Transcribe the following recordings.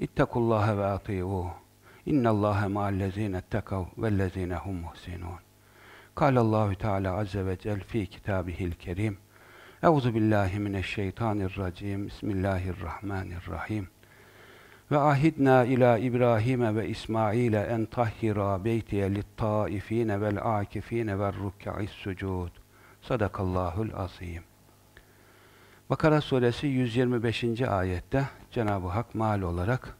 İttekullaha ve ati'uh. İnnallâhe ma'allezîne ettekav vellezîne hum muhsinûn. Kâlallahu Teala azze ve cel fi kitâbihil kerim. Euzu billahi mineşşeytanirracim. Bismillahirrahmanirrahim. Ve ahidna ila İbrahim ve İsmail en tahhira beytiye lit-taifine vel akifine ve ruk'a'is sucud. Sadakallahul azim. Bakara suresi 125. ayette Cenab-ı Hak mal olarak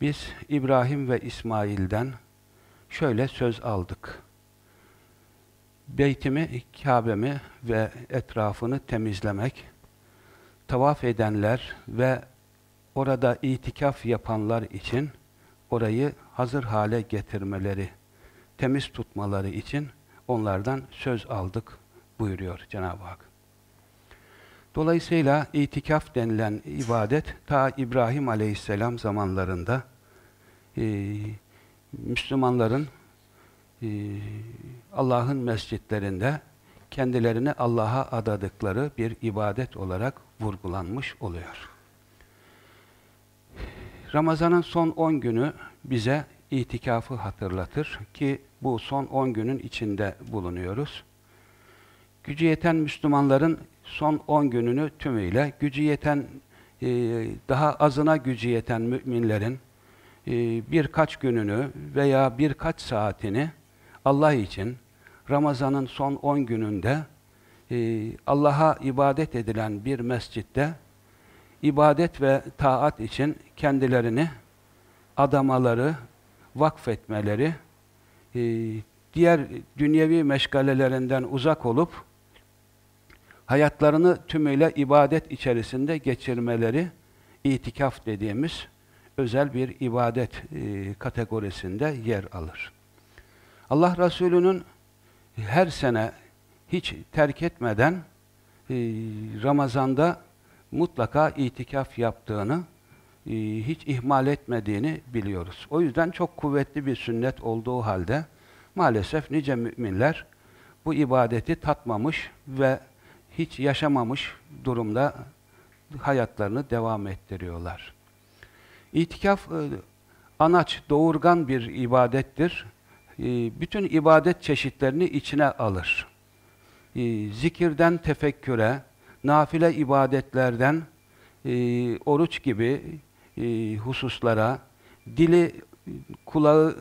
biz İbrahim ve İsmail'den şöyle söz aldık. Beytimi, Kabe'mi ve etrafını temizlemek, tavaf edenler ve orada itikaf yapanlar için orayı hazır hale getirmeleri, temiz tutmaları için onlardan söz aldık buyuruyor Cenab-ı Hak. Dolayısıyla itikaf denilen ibadet ta İbrahim Aleyhisselam zamanlarında e, Müslümanların e, Allah'ın mescitlerinde kendilerini Allah'a adadıkları bir ibadet olarak vurgulanmış oluyor. Ramazan'ın son 10 günü bize itikafı hatırlatır ki bu son 10 günün içinde bulunuyoruz. Gücü yeten Müslümanların son 10 gününü tümüyle, gücü yeten, e, daha azına gücü yeten müminlerin e, birkaç gününü veya birkaç saatini Allah için Ramazan'ın son 10 gününde e, Allah'a ibadet edilen bir mescitte ibadet ve taat için kendilerini adamaları, vakfetmeleri, diğer dünyevi meşgalelerinden uzak olup hayatlarını tümüyle ibadet içerisinde geçirmeleri itikaf dediğimiz özel bir ibadet e, kategorisinde yer alır. Allah Resulü'nün her sene hiç terk etmeden e, Ramazan'da mutlaka itikaf yaptığını, e, hiç ihmal etmediğini biliyoruz. O yüzden çok kuvvetli bir sünnet olduğu halde maalesef nice müminler bu ibadeti tatmamış ve hiç yaşamamış durumda hayatlarını devam ettiriyorlar. İtikaf e, anaç, doğurgan bir ibadettir. E, bütün ibadet çeşitlerini içine alır. E, zikirden tefekküre, nafile ibadetlerden oruç gibi hususlara, dili, kulağı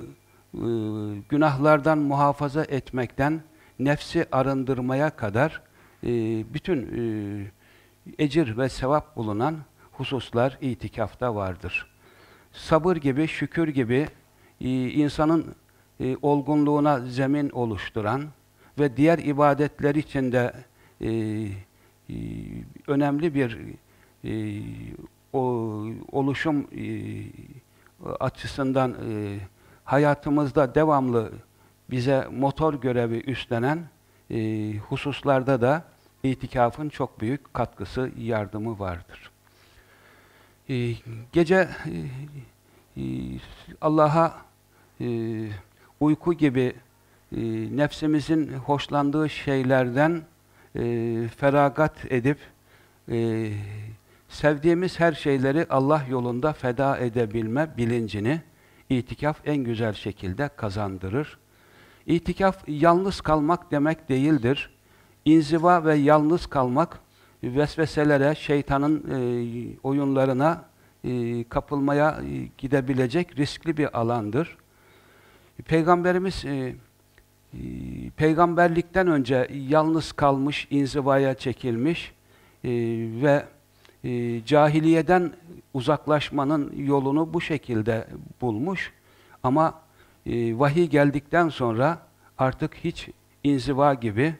günahlardan muhafaza etmekten nefsi arındırmaya kadar bütün ecir ve sevap bulunan hususlar itikafta vardır. Sabır gibi, şükür gibi e, insanın e, olgunluğuna zemin oluşturan ve diğer ibadetler için de e, önemli bir oluşum açısından hayatımızda devamlı bize motor görevi üstlenen hususlarda da itikafın çok büyük katkısı, yardımı vardır. Ee, gece e, e, Allah'a e, uyku gibi nefsimizin hoşlandığı şeylerden feragat edip sevdiğimiz her şeyleri Allah yolunda feda edebilme bilincini itikaf en güzel şekilde kazandırır. İtikaf yalnız kalmak demek değildir. İnziva ve yalnız kalmak vesveselere, şeytanın e, oyunlarına e, kapılmaya e, gidebilecek riskli bir alandır. Peygamberimiz e, e, peygamberlikten önce yalnız kalmış, inzivaya çekilmiş e, ve e, cahiliyeden uzaklaşmanın yolunu bu şekilde bulmuş. Ama e, vahiy geldikten sonra artık hiç inziva gibi,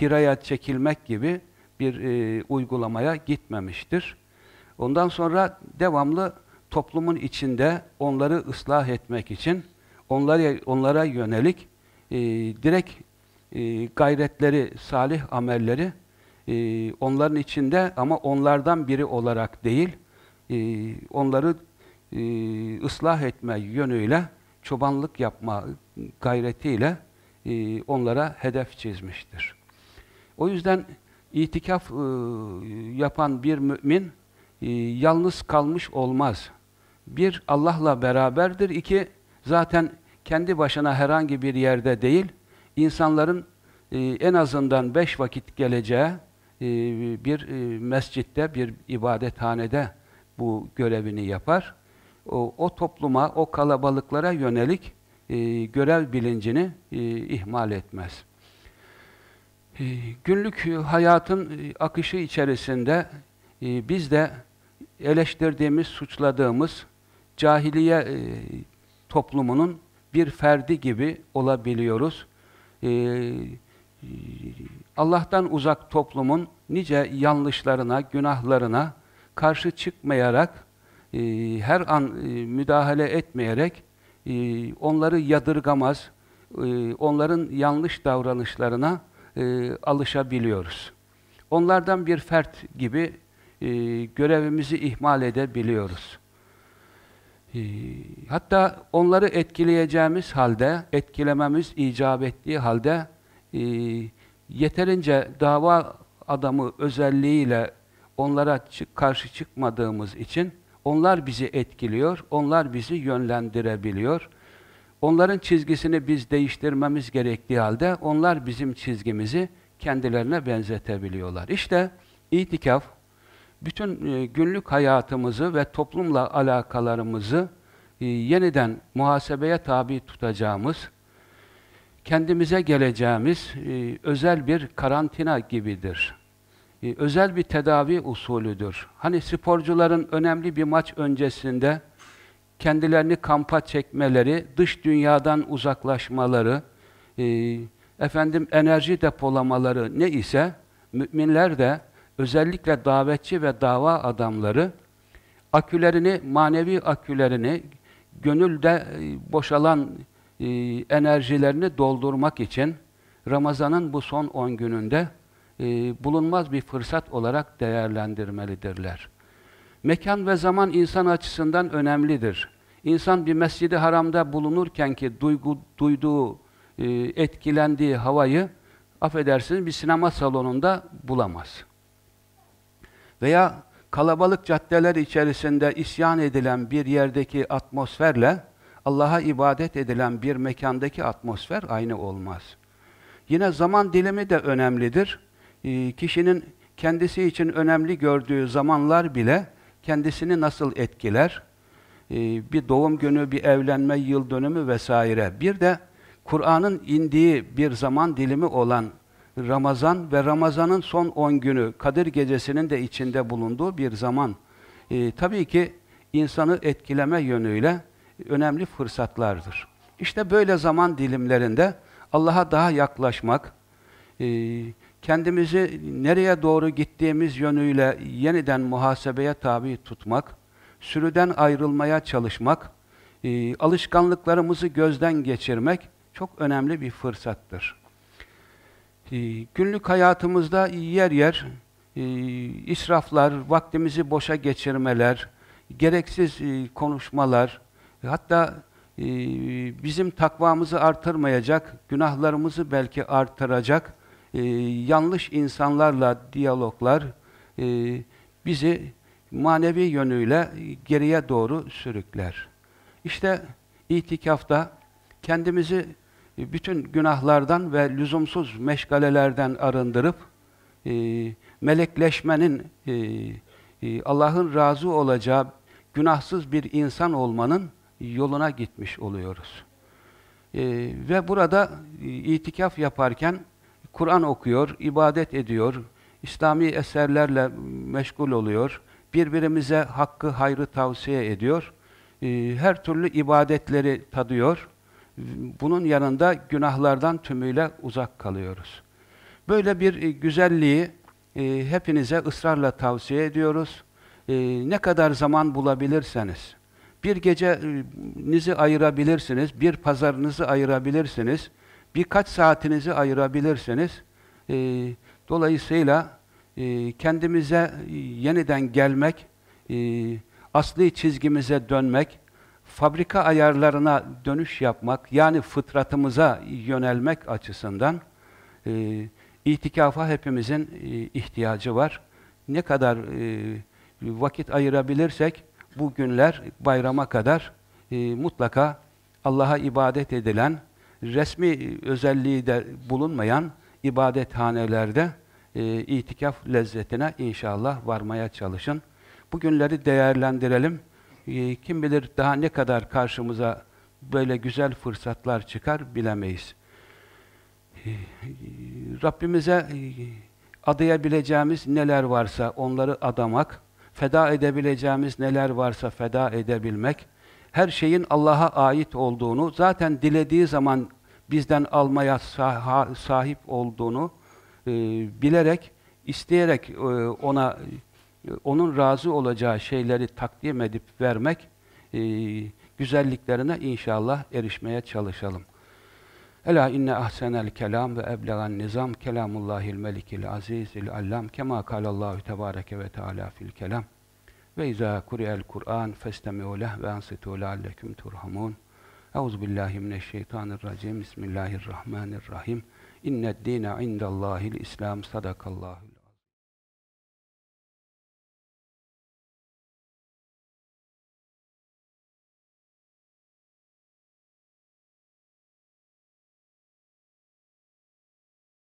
hiraya çekilmek gibi bir e, uygulamaya gitmemiştir. Ondan sonra devamlı toplumun içinde onları ıslah etmek için onlara, onlara yönelik e, direkt e, gayretleri, salih amelleri e, onların içinde ama onlardan biri olarak değil, e, onları e, ıslah etme yönüyle, çobanlık yapma gayretiyle e, onlara hedef çizmiştir. O yüzden itikaf e, yapan bir mümin e, yalnız kalmış olmaz. Bir, Allah'la beraberdir. İki, zaten kendi başına herhangi bir yerde değil, insanların e, en azından beş vakit geleceği e, bir e, mescitte, bir ibadethanede bu görevini yapar. O, o topluma, o kalabalıklara yönelik e, görev bilincini e, ihmal etmez. E, günlük hayatın e, akışı içerisinde e, biz de eleştirdiğimiz, suçladığımız cahiliye e, toplumunun bir ferdi gibi olabiliyoruz. E, Allah'tan uzak toplumun nice yanlışlarına, günahlarına karşı çıkmayarak, e, her an e, müdahale etmeyerek e, onları yadırgamaz, e, onların yanlış davranışlarına alışabiliyoruz. Onlardan bir fert gibi görevimizi ihmal edebiliyoruz. Hatta onları etkileyeceğimiz halde, etkilememiz icap ettiği halde yeterince dava adamı özelliğiyle onlara karşı çıkmadığımız için onlar bizi etkiliyor, onlar bizi yönlendirebiliyor. Onların çizgisini biz değiştirmemiz gerektiği halde onlar bizim çizgimizi kendilerine benzetebiliyorlar. İşte itikaf, bütün e, günlük hayatımızı ve toplumla alakalarımızı e, yeniden muhasebeye tabi tutacağımız, kendimize geleceğimiz e, özel bir karantina gibidir. E, özel bir tedavi usulüdür. Hani sporcuların önemli bir maç öncesinde kendilerini kampa çekmeleri, dış dünyadan uzaklaşmaları, e, efendim enerji depolamaları ne ise müminler de özellikle davetçi ve dava adamları akülerini, manevi akülerini, gönülde e, boşalan e, enerjilerini doldurmak için Ramazan'ın bu son 10 gününde e, bulunmaz bir fırsat olarak değerlendirmelidirler. Mekan ve zaman insan açısından önemlidir. İnsan bir mescidi haramda bulunurken ki duygu, duyduğu, e, etkilendiği havayı affedersiniz bir sinema salonunda bulamaz. Veya kalabalık caddeler içerisinde isyan edilen bir yerdeki atmosferle Allah'a ibadet edilen bir mekandaki atmosfer aynı olmaz. Yine zaman dilimi de önemlidir. E, kişinin kendisi için önemli gördüğü zamanlar bile kendisini nasıl etkiler? E, bir doğum günü, bir evlenme yıl dönümü vesaire. Bir de Kur'an'ın indiği bir zaman dilimi olan Ramazan ve Ramazan'ın son 10 günü, Kadir Gecesi'nin de içinde bulunduğu bir zaman. E, tabii ki insanı etkileme yönüyle önemli fırsatlardır. İşte böyle zaman dilimlerinde Allah'a daha yaklaşmak, e, kendimizi nereye doğru gittiğimiz yönüyle yeniden muhasebeye tabi tutmak, sürüden ayrılmaya çalışmak, e, alışkanlıklarımızı gözden geçirmek çok önemli bir fırsattır. E, günlük hayatımızda yer yer e, israflar, vaktimizi boşa geçirmeler, gereksiz e, konuşmalar, hatta e, bizim takvamızı artırmayacak, günahlarımızı belki artıracak e, yanlış insanlarla diyaloglar e, bizi manevi yönüyle geriye doğru sürükler. İşte itikafta kendimizi bütün günahlardan ve lüzumsuz meşgalelerden arındırıp e, melekleşmenin, e, e, Allah'ın razı olacağı günahsız bir insan olmanın yoluna gitmiş oluyoruz. E, ve burada e, itikaf yaparken Kur'an okuyor, ibadet ediyor, İslami eserlerle meşgul oluyor, birbirimize hakkı, hayrı tavsiye ediyor, e, her türlü ibadetleri tadıyor, bunun yanında günahlardan tümüyle uzak kalıyoruz. Böyle bir güzelliği hepinize ısrarla tavsiye ediyoruz. Ne kadar zaman bulabilirseniz, bir gecenizi ayırabilirsiniz, bir pazarınızı ayırabilirsiniz, birkaç saatinizi ayırabilirsiniz. E, dolayısıyla e, kendimize yeniden gelmek, e, asli çizgimize dönmek, fabrika ayarlarına dönüş yapmak, yani fıtratımıza yönelmek açısından e, itikafa hepimizin e, ihtiyacı var. Ne kadar e, vakit ayırabilirsek, bu günler bayrama kadar e, mutlaka Allah'a ibadet edilen, resmi özelliği de bulunmayan ibadethanelerde e, itikaf lezzetine inşallah varmaya çalışın. Bu günleri değerlendirelim. E, kim bilir daha ne kadar karşımıza böyle güzel fırsatlar çıkar bilemeyiz. E, Rabbimize e, adayabileceğimiz neler varsa onları adamak, feda edebileceğimiz neler varsa feda edebilmek, her şeyin Allah'a ait olduğunu, zaten dilediği zaman bizden almaya sahip olduğunu e, bilerek, isteyerek e, ona onun razı olacağı şeyleri takdim edip vermek, e, güzelliklerine inşallah erişmeye çalışalım. Ela inne ahsenel kelam ve eblegan nizam kelamullahil melikil azizil allam kema kalallahu tebareke ve teala fil kelam ve izâ kuri'el Kur'an festemi'u leh ve ansitu leallekum turhamun Euzu billahi mineşşeytanirracim Bismillahirrahmanirrahim İnned dîne indallâhil İslam sadakallahu